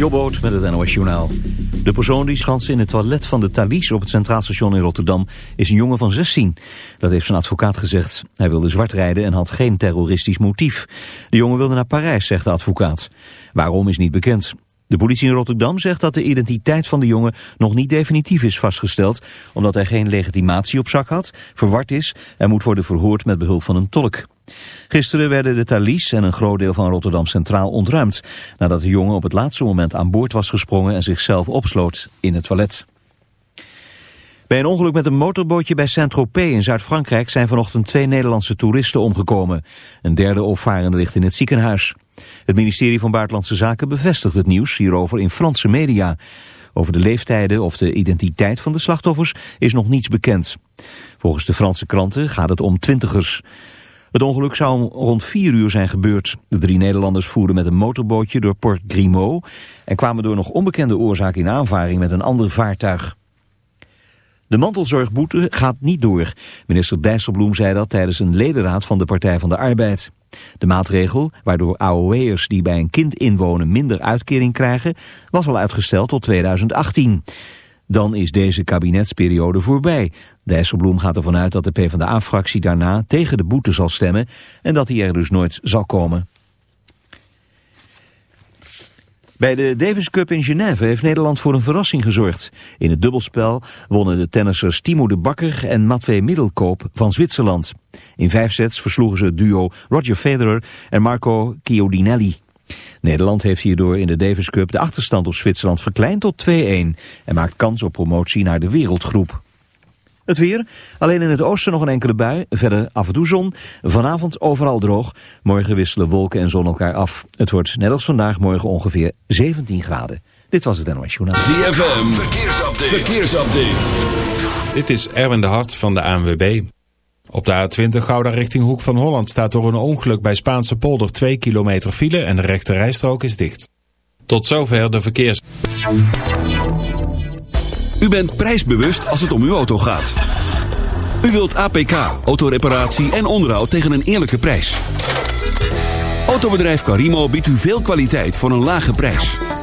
Jobboot met het NOS Journaal. De persoon die schanst in het toilet van de Thalys op het Centraal Station in Rotterdam is een jongen van 16. Dat heeft zijn advocaat gezegd. Hij wilde zwart rijden en had geen terroristisch motief. De jongen wilde naar Parijs, zegt de advocaat. Waarom is niet bekend. De politie in Rotterdam zegt dat de identiteit van de jongen nog niet definitief is vastgesteld, omdat hij geen legitimatie op zak had, verward is en moet worden verhoord met behulp van een tolk. Gisteren werden de Thalys en een groot deel van Rotterdam Centraal ontruimd... nadat de jongen op het laatste moment aan boord was gesprongen en zichzelf opsloot in het toilet. Bij een ongeluk met een motorbootje bij Saint-Tropez in Zuid-Frankrijk zijn vanochtend twee Nederlandse toeristen omgekomen. Een derde opvarende ligt in het ziekenhuis. Het ministerie van Buitenlandse Zaken bevestigt het nieuws hierover in Franse media. Over de leeftijden of de identiteit van de slachtoffers is nog niets bekend. Volgens de Franse kranten gaat het om twintigers. Het ongeluk zou rond vier uur zijn gebeurd. De drie Nederlanders voerden met een motorbootje door Port Grimaud... en kwamen door nog onbekende oorzaak in aanvaring met een ander vaartuig. De mantelzorgboete gaat niet door. Minister Dijsselbloem zei dat tijdens een ledenraad van de Partij van de Arbeid. De maatregel, waardoor AOW'ers die bij een kind inwonen minder uitkering krijgen, was al uitgesteld tot 2018. Dan is deze kabinetsperiode voorbij. Dijsselbloem gaat ervan uit dat de PvdA-fractie daarna tegen de boete zal stemmen en dat hij er dus nooit zal komen. Bij de Davis Cup in Genève heeft Nederland voor een verrassing gezorgd. In het dubbelspel wonnen de tennissers Timo de Bakker en Matwee Middelkoop van Zwitserland. In vijf sets versloegen ze het duo Roger Federer en Marco Chiodinelli. Nederland heeft hierdoor in de Davis Cup de achterstand op Zwitserland verkleind tot 2-1 en maakt kans op promotie naar de wereldgroep. Het weer, alleen in het oosten nog een enkele bui, verder af en toe zon. Vanavond overal droog, morgen wisselen wolken en zon elkaar af. Het wordt net als vandaag morgen ongeveer 17 graden. Dit was het NOS Journaal. ZFM, verkeersupdate. verkeersupdate. Dit is Erwin de Hart van de ANWB. Op de A20 Gouda richting Hoek van Holland staat door een ongeluk bij Spaanse polder 2 kilometer file en de rechte rijstrook is dicht. Tot zover de verkeers. U bent prijsbewust als het om uw auto gaat. U wilt APK, autoreparatie en onderhoud tegen een eerlijke prijs. Autobedrijf Carimo biedt u veel kwaliteit voor een lage prijs.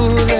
pude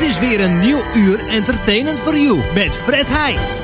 Dit is weer een nieuw uur entertainment for you met Fred Heij.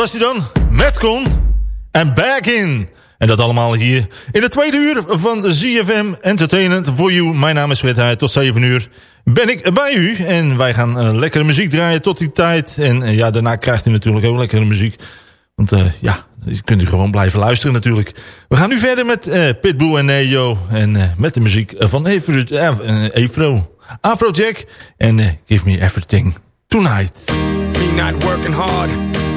Was hij dan. Metcon en Back In. En dat allemaal hier in de tweede uur van ZFM Entertainment for You. Mijn naam is Fred Tot 7 uur ben ik bij u. En wij gaan uh, lekkere muziek draaien tot die tijd. En uh, ja, daarna krijgt u natuurlijk ook lekkere muziek. Want uh, ja, je kunt u gewoon blijven luisteren natuurlijk. We gaan nu verder met Pitbull en Neo. En met de muziek van Afro, Afrojack. En Give Me Everything Tonight. Me not working hard.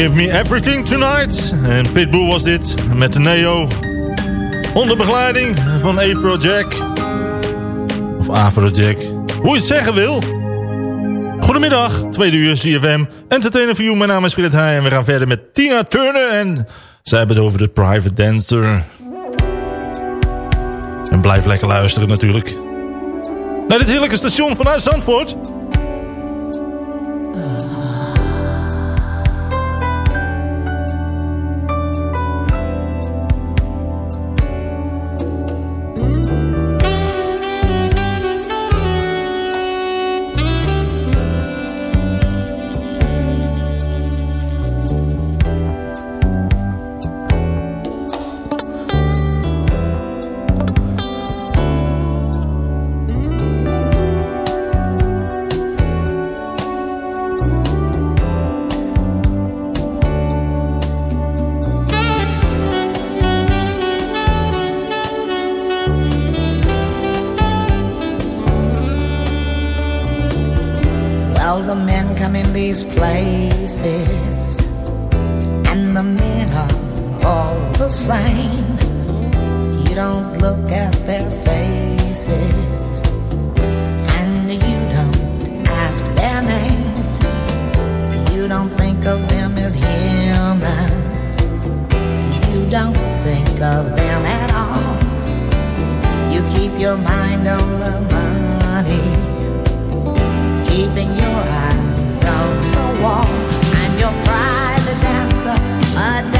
Give Me Everything Tonight. En Pitbull was dit, met de Neo. Onder begeleiding van Afrojack. Of Afrojack, hoe je het zeggen wil. Goedemiddag, tweede uur CFM. Entertainer for You, mijn naam is Philip Heij. En we gaan verder met Tina Turner. En zij hebben het over de Private Dancer. En blijf lekker luisteren natuurlijk. Naar dit heerlijke station vanuit Zandvoort. As human. You don't think of them at all. You keep your mind on the money, keeping your eyes on the wall. I'm your private dancer, a dancer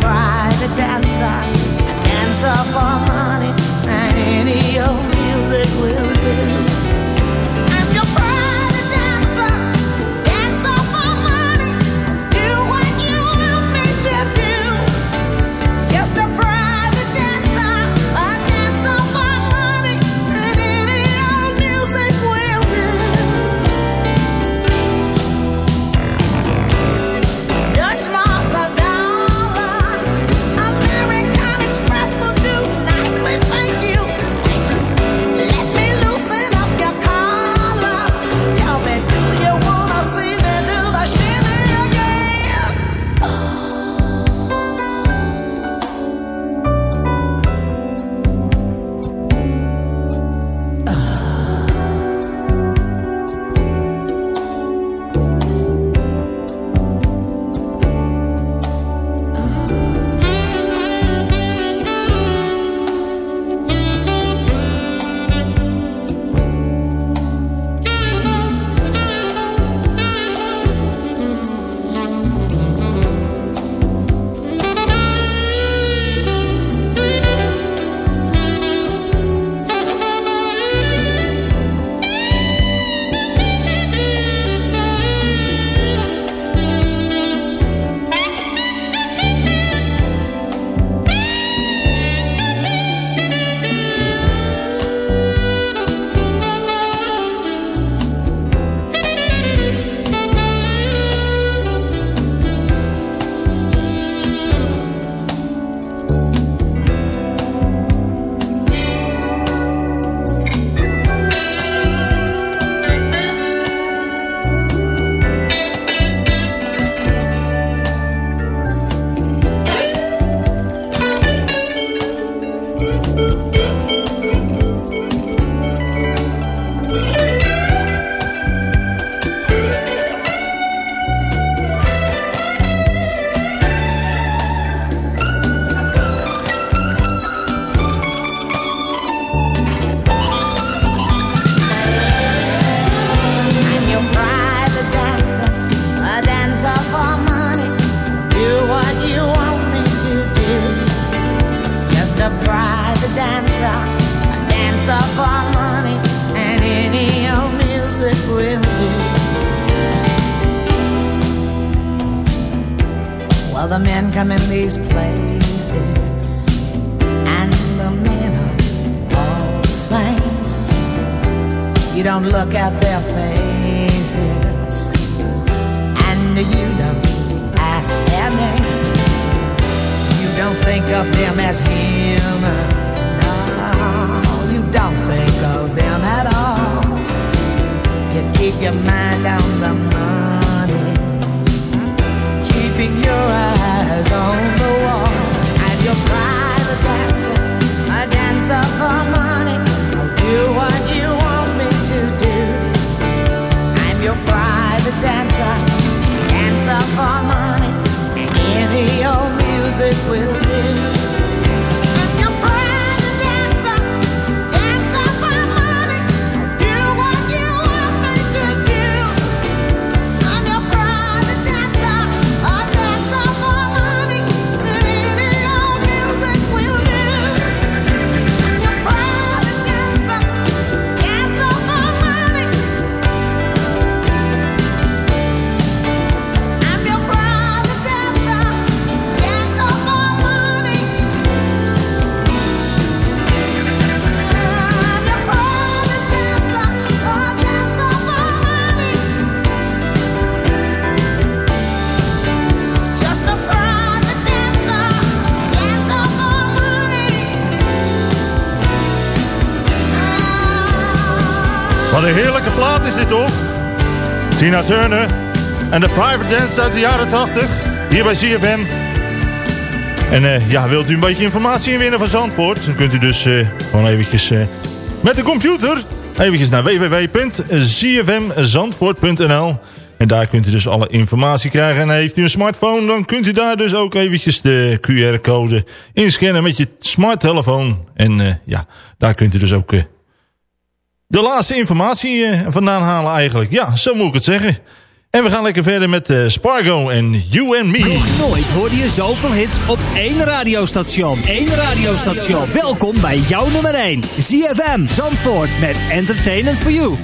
Private dancer, a dancer for money, and any old the men come in these places, and the men are all the same. You don't look at their faces, and you don't ask their names. You don't think of them as human. No, you don't think of them at all. You keep your mind on the money, keeping your eyes on the wall. And your private dancer, a dancer for money. I'll do what you want me to do. I'm your private dancer, dancer for money. And any old music will do. Wat een heerlijke plaat is dit toch? Tina Turner en de Private Dance uit de jaren 80. Hier bij CFM. En uh, ja, wilt u een beetje informatie inwinnen van Zandvoort? Dan kunt u dus uh, gewoon eventjes uh, met de computer... eventjes naar www.zfmzandvoort.nl En daar kunt u dus alle informatie krijgen. En heeft u een smartphone, dan kunt u daar dus ook eventjes de QR-code inscannen met je smarttelefoon. En ja, daar kunt u dus ook de laatste informatie vandaan halen eigenlijk. Ja, zo moet ik het zeggen. En we gaan lekker verder met uh, Spargo en You and Me. Nog nooit hoorde je zoveel hits op één radiostation. Eén radiostation. Welkom bij jouw nummer 1. ZFM Zandvoort met Entertainment for. You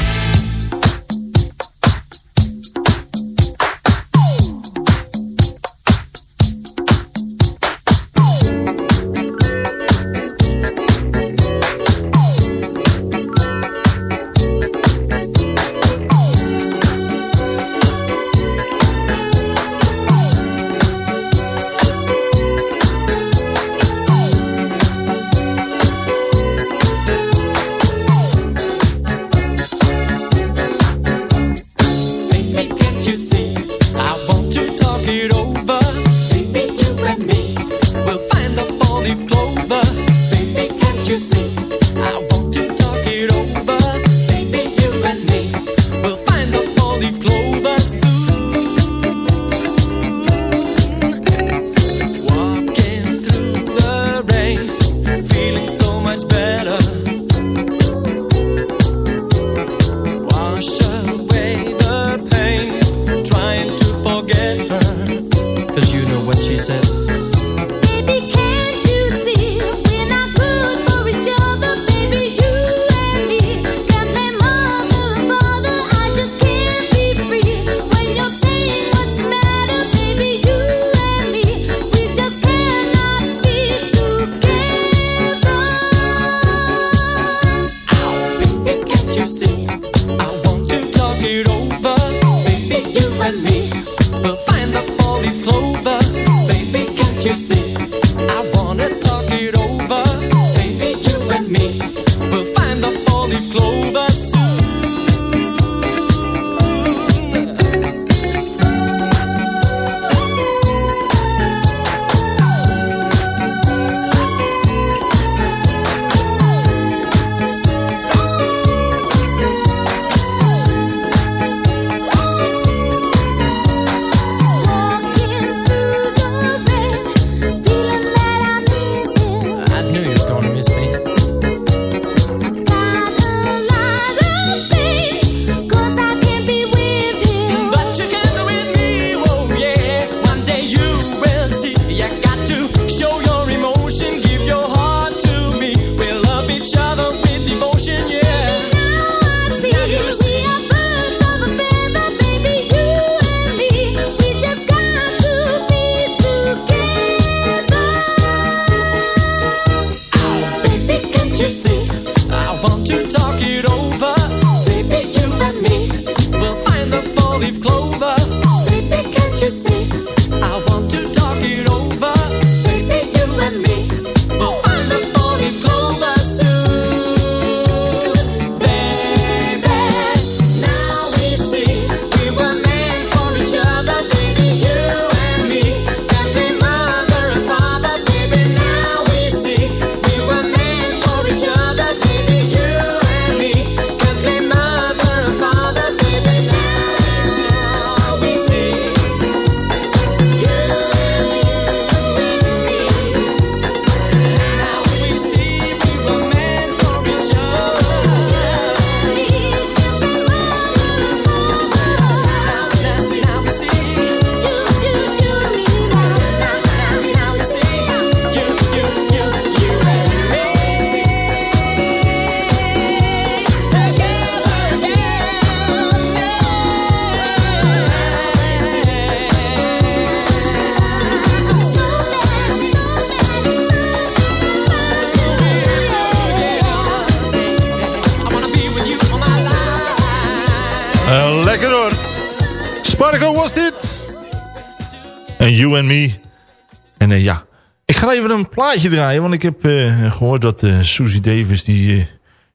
plaatje draaien. Want ik heb eh, gehoord dat eh, Susie Davis, die, eh,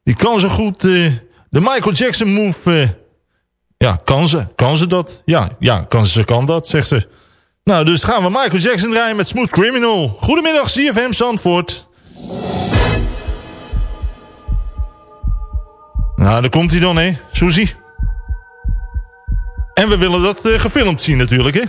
die kan zo goed de Michael Jackson move. ja, kan ze. Kan ze dat? Ja, ja kan ze, kan dat, zegt ze. Nou, dus gaan we Michael Jackson draaien met Smooth Criminal. Goedemiddag, CFM Zandvoort. Nou, daar komt hij dan, hè, Susie. En we willen dat gefilmd zien natuurlijk, hè.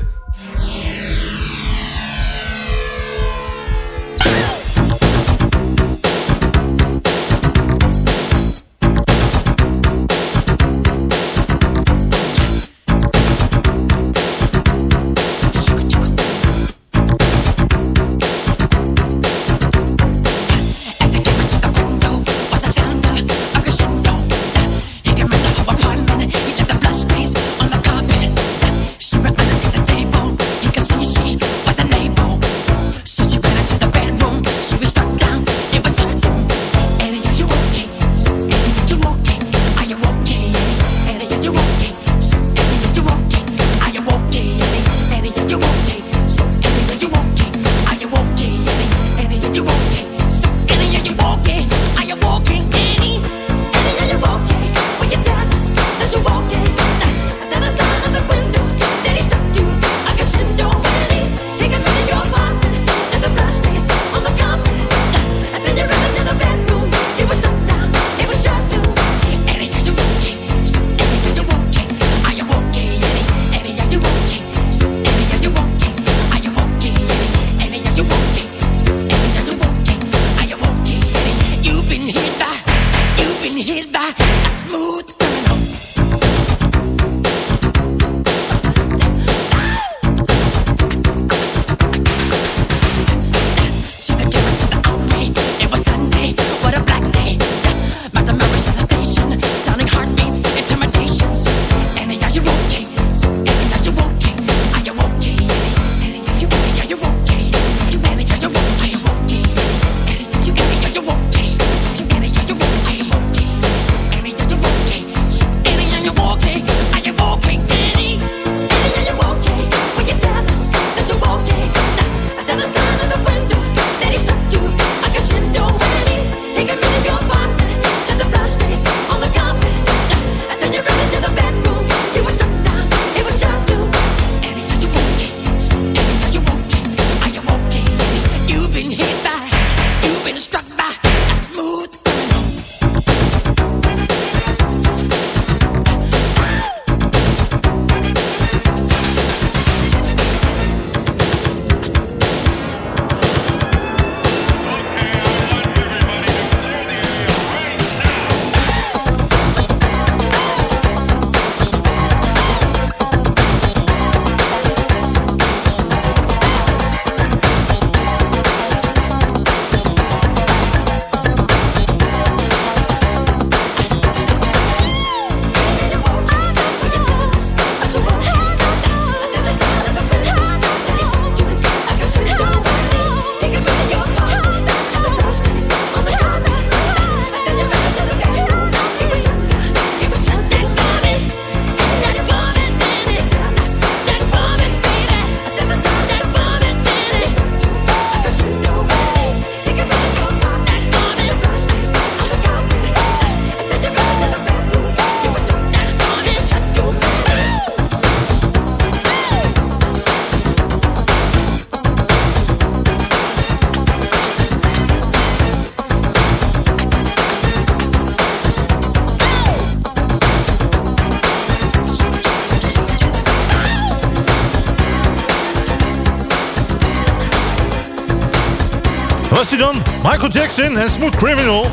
Jackson en Smooth Criminal.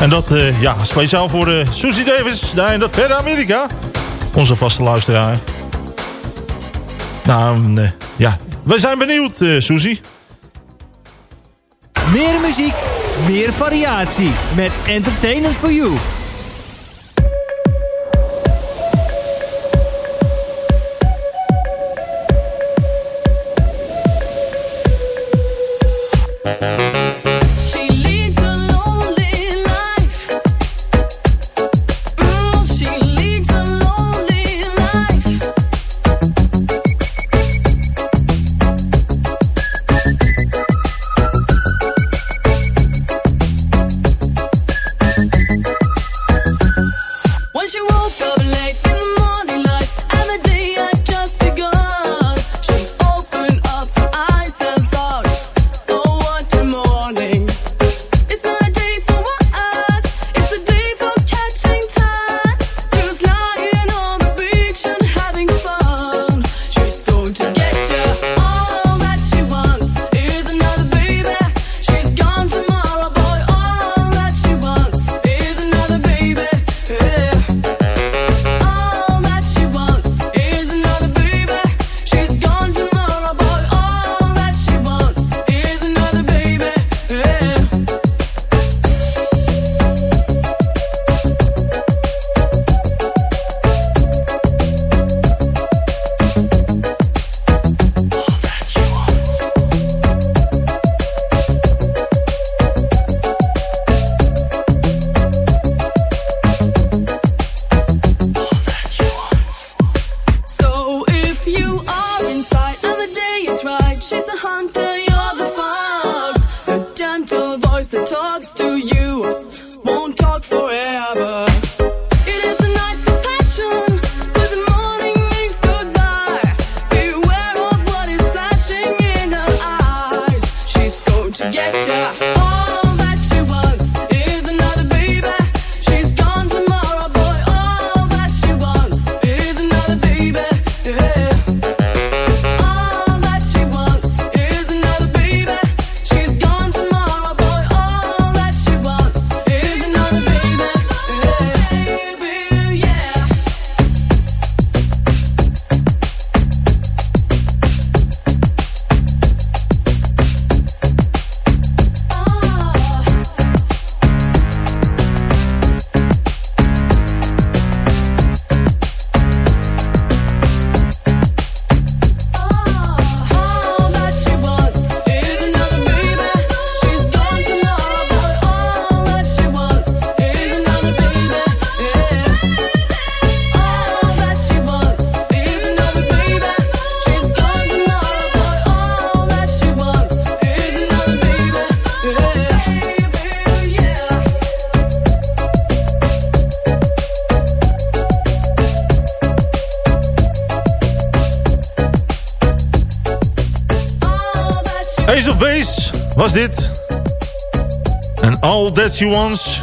En dat eh, ja, speciaal voor eh, Susie Davis daar in dat verre Amerika. Onze vaste luisteraar. Nou, mm, eh, ja. We zijn benieuwd, Susie. Meer muziek, meer variatie. Met Entertainment for You. dit. En All That she Wants.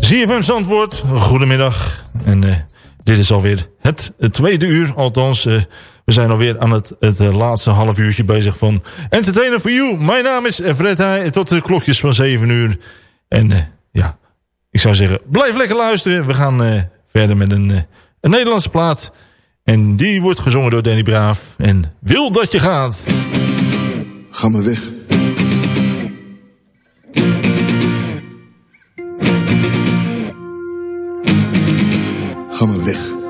ZFM Zandvoort, goedemiddag. En uh, dit is alweer het, het tweede uur. Althans, eh, we zijn alweer aan het, het eh, laatste half uurtje bezig van Entertainer for You. Mijn naam is Fred Heij, tot de klokjes van 7 uur. En ja, ik zou zeggen, blijf lekker luisteren. We gaan verder met een, een Nederlandse plaat. En die wordt gezongen door Danny Braaf. En Wil dat je gaat. Ga maar weg. Ga maar weg.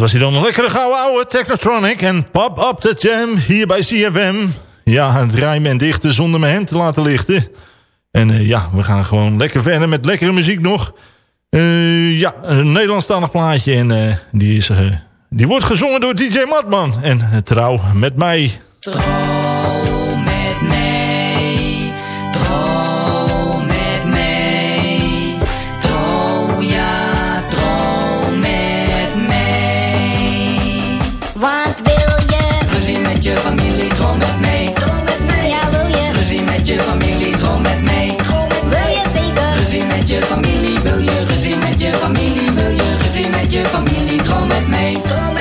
Een lekkere gouden oude Technotronic en Pop Up the Jam hier bij CFM. Ja, het rijmen en dichten zonder mijn hemd te laten lichten. En eh, ja, we gaan gewoon lekker verder met lekkere muziek nog. Eh, ja, een Nederlandstalig plaatje en eh, die, is, die wordt gezongen door DJ Matman. En trouw met mij. Droom familie, droom met mij. droom met mij? Ja, wil je Ruzie met je familie, droom met droom met Wil je zeker Ruzie met je familie, wil je ruzie met je familie, wil je ruzie met je familie, droom met mij. droom?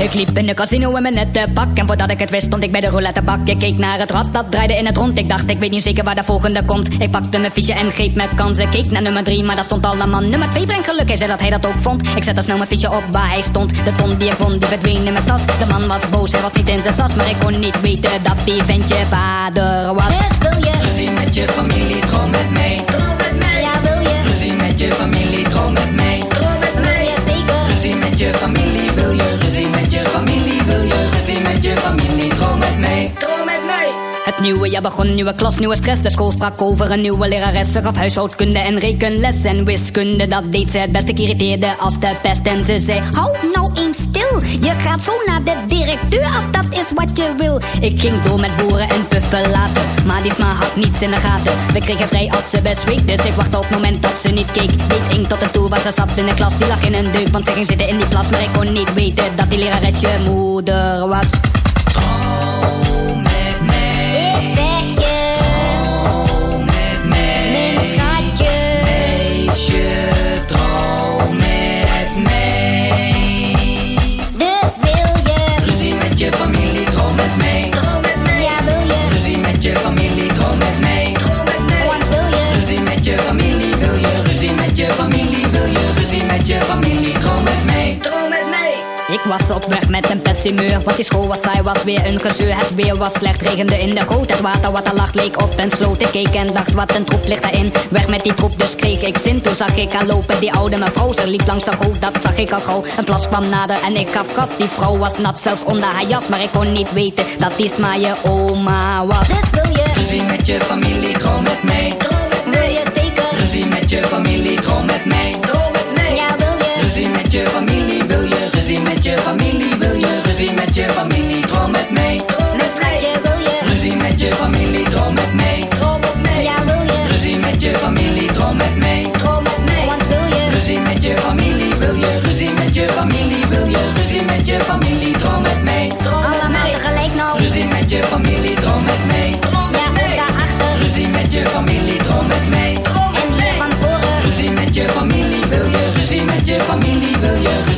Ik liep in de casino in mijn nette pak En voordat ik het wist stond ik bij de roulettebak Ik keek naar het rad, dat draaide in het rond. Ik dacht, ik weet niet zeker waar de volgende komt. Ik pakte mijn fiche en greep mijn kansen Keek naar nummer 3, maar daar stond al een man. Nummer 2 brengt geluk, hij zei dat hij dat ook vond. Ik zette snel mijn fiche op waar hij stond. De ton die ik won, die verdween in mijn tas. De man was boos, hij was niet in zijn sas. Maar ik kon niet weten dat die ventje vader was. Dus wil je? Ruzie met je familie, droom met mij. droom met mij? Ja, wil je? Ruzie met je familie, droom met mij. droom met mij? Wil je zeker. Ruzie met je familie, familie, wil je ruzie met je familie, droom met mij. Het nieuwe jaar begon, nieuwe klas, nieuwe stress. De school sprak over een nieuwe lerares. Ze gaf huishoudkunde en rekenles en wiskunde. Dat deed ze het beste, ik irriteerde als de pest. En ze zei, hou nou eens stil. Je gaat zo naar de directeur als dat is wat je wil. Ik ging door met boeren en puffen laten. Maar die sma had niets in de gaten. We kregen vrij als ze best week. Dus ik wachtte op het moment dat ze niet keek. Deed ing tot de stoel waar ze zat in de klas. Die lag in een deuk, want ze ging zitten in die plas. Maar ik kon niet weten dat die lerares je moeder was. Ik was op weg met een pesthumeur, want die school was saai, was weer een gezeur. Het weer was slecht, regende in de goot. Het water wat er lag leek op en sloot. Ik keek en dacht, wat een troep ligt daarin. Weg met die troep, dus kreeg ik zin. Toen zag ik haar lopen, die oude mevrouw. Ze liep langs de goot, dat zag ik al gauw. Een plas kwam nader en ik gaf gas. Die vrouw was nat, zelfs onder haar jas. Maar ik kon niet weten dat die sma je oma was. Dus wil je Ruzie met je familie, droom met mij. droom met mij? Wil je zeker Ruzie met je familie, droom met mij. droom met mij? Ja, wil je Ruzie met je familie, ruzie met je familie, wil je ruzie met je familie, droom met mij. mijn schatje? Wil je Ruzie met je familie, droom met mij. droom met mij? Ja, wil je Ruzie met je familie, droom met mij. droom met mij? Want wil je Ruzie met je familie, wil je ruzie met je familie, wil je ruzie met je familie,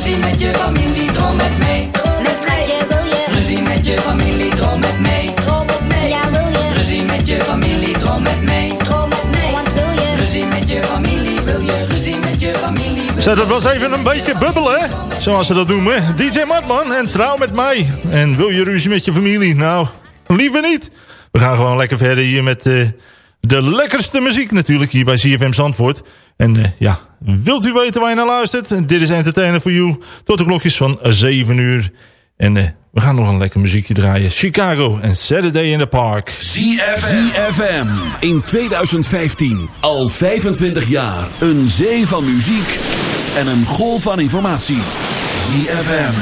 ruzie met je familie, droom met mij. Mijn schatje, wil je Ruzie met je familie, droom met mij. droom met mij? Ja, wil je Ruzie met je familie, droom met mij. droom met mij? Want wil je Ruzie met je familie, wil je ruzie met je familie. wil Zo, dat was even een beetje bubbelen, hè? Zoals ze dat noemen. DJ Matman en trouw met mij. En wil je ruzie met je familie? Nou, liever niet. We gaan gewoon lekker verder hier met eh, de lekkerste muziek natuurlijk hier bij CFM Zandvoort. En eh, ja, wilt u weten waar je naar luistert? Dit is Entertainer for You. Tot de klokjes van 7 uur. En eh, we gaan nog een lekker muziekje draaien. Chicago en Saturday in the Park. ZFM in 2015. Al 25 jaar. Een zee van muziek en een golf van informatie. ZFM.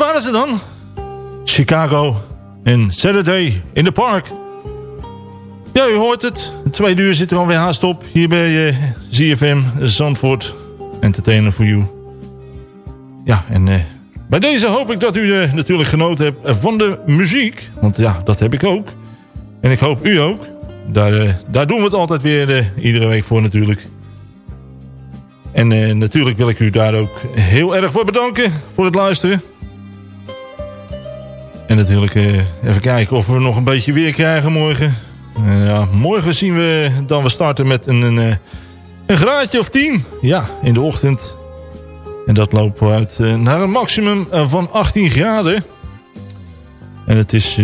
Waren ze dan. Chicago en Saturday in the Park. Ja, u hoort het. Tweede uur zit er alweer haast op. Hier bij eh, ZFM Zandvoort. Entertainer for you. Ja, en eh, bij deze hoop ik dat u eh, natuurlijk genoten hebt van de muziek. Want ja, dat heb ik ook. En ik hoop u ook. Daar, daar doen we het altijd weer iedere week voor natuurlijk. En natuurlijk wil ik u daar ook heel erg voor bedanken voor het luisteren. En natuurlijk eh, even kijken of we nog een beetje weer krijgen morgen. Eh, ja, morgen zien we dan we starten met een, een, eh, een graadje of 10. Ja, in de ochtend. En dat lopen we uit naar een maximum van 18 graden. En het is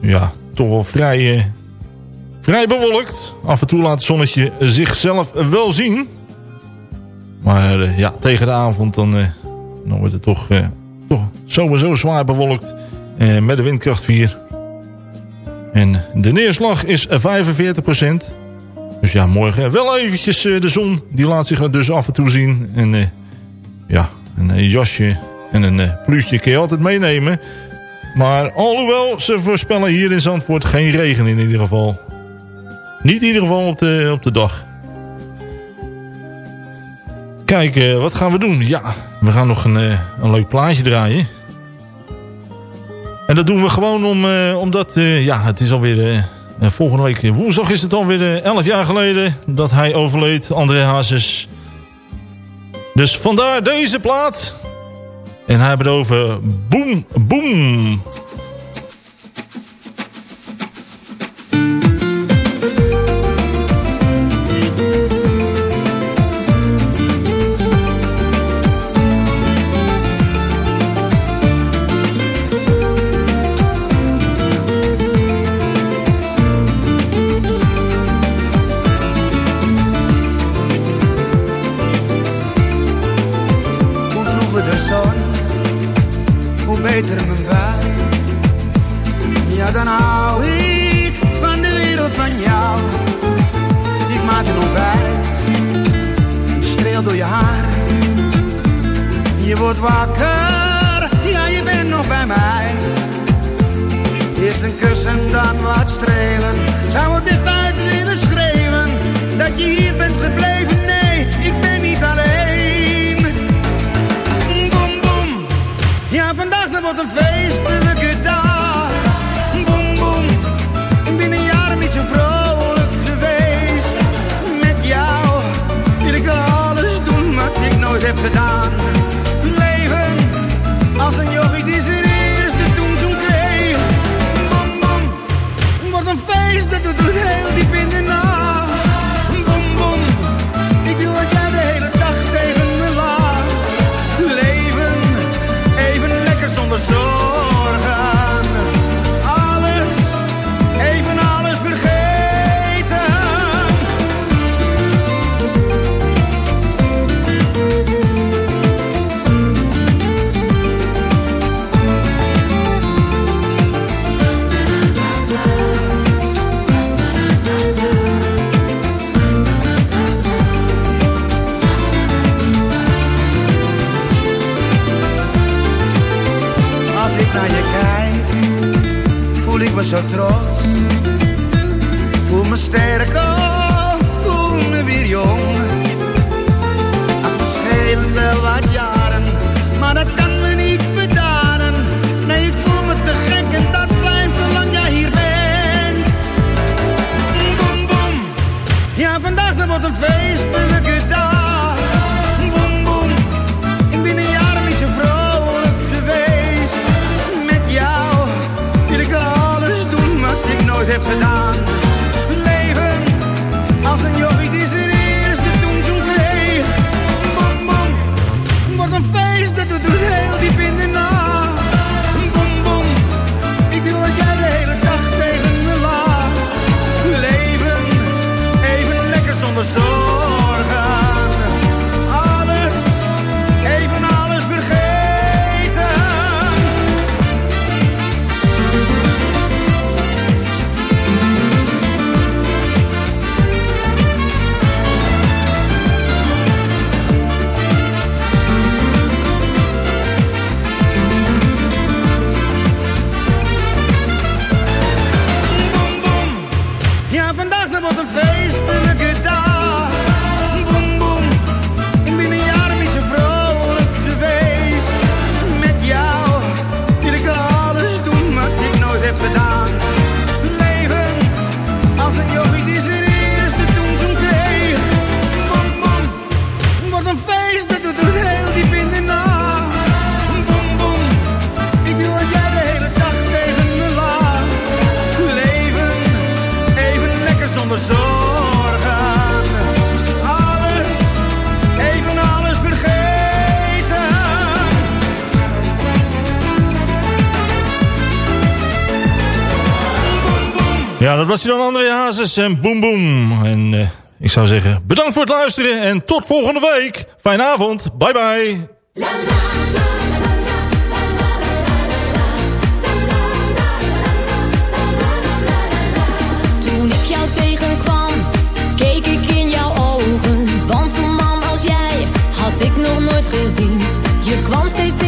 ja, toch wel vrij, vrij bewolkt. Af en toe laat het zonnetje zichzelf wel zien. Maar ja, tegen de avond dan, dan wordt het toch, toch sowieso zwaar bewolkt. Eh, met de windkracht 4. En de neerslag is 45%. Dus ja, morgen wel eventjes eh, de zon. Die laat zich dus af en toe zien. En eh, ja, een eh, jasje en een eh, pluutje kun je altijd meenemen. Maar alhoewel, ze voorspellen hier in Zandvoort geen regen in ieder geval. Niet in ieder geval op de, op de dag. Kijk, eh, wat gaan we doen? Ja, we gaan nog een, een leuk plaatje draaien. En dat doen we gewoon om, eh, omdat, eh, ja, het is alweer... eh, volgende week woensdag is het alweer eh, 11 jaar geleden dat hij overleed, André Hazes. Dus vandaar deze plaat. En hij heeft het over Boom Boom. Ja, dat was hij dan André Hazes en boem boem. En uh, ik zou zeggen, bedankt voor het luisteren en tot volgende week. Fijne avond, bye bye. La, la, la. ik nog nooit gezien. Je kwam steeds